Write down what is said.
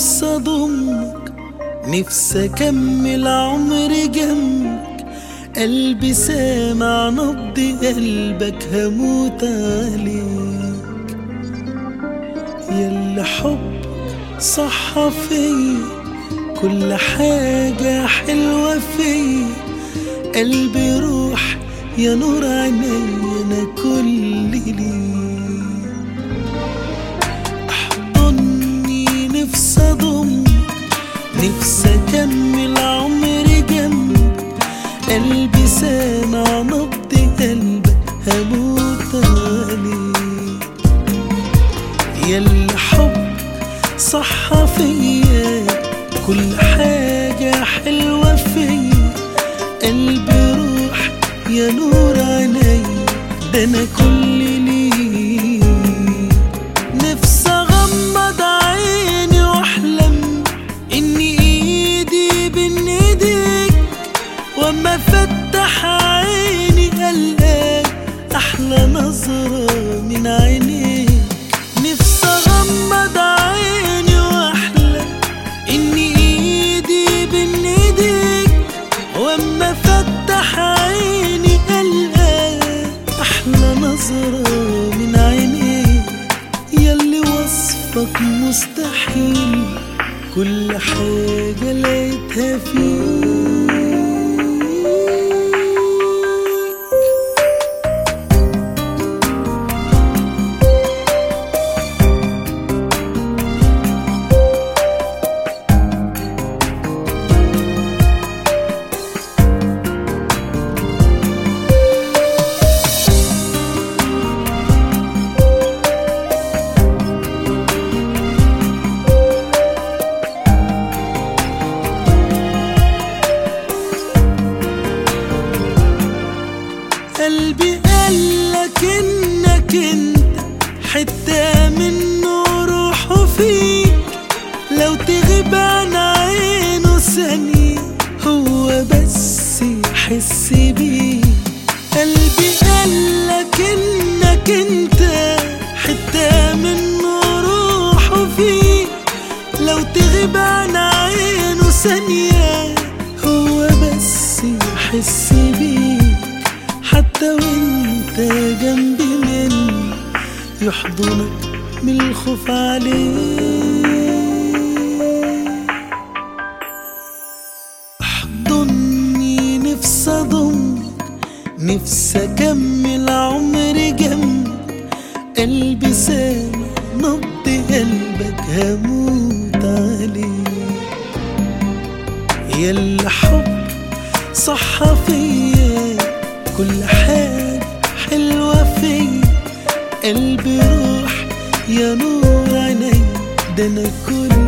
نفسي اضمك نفسي أكمل عمري جنبك. قلبي سامع نبض قلبك هموت عليك. ياللي حبك صح فيا كل حاجة حلوة فيا قلبي روح يا نور عيني أنا كل نفسي أكمل عمري جنبك قلبي سامع نبض قلبك هموت عليك ياللي حبك صح فيا كل حاجة حلوة فيا. قلبي روح يا نور عيني ده أنا كل واما افتح عيني القاك أحلى نظرة من عينيك نفسي اغمض عيني واحلم ان إيدي بين إيديك. واما افتح عيني القاك أحلى نظرة من عينيك ياللي وصفك مستحيل كل حاجة لقيتها فيك حتة منه روحه فيك لو تغيب عن عينه ثانية هو بس يحس بيك قلبي قالك إنك أنت حتة منه روحه فيك لو تغيب عن عينه ثانية هو بس يحس يحضنك من الخوف عليك احضني نفسي اضمك نفسي اكمل عمري جنبك قلبي سامع نبض قلبك هموت عليك ياللي حب صح فيا كل حاجة قلبي روح يا نور عيني ده أنا كل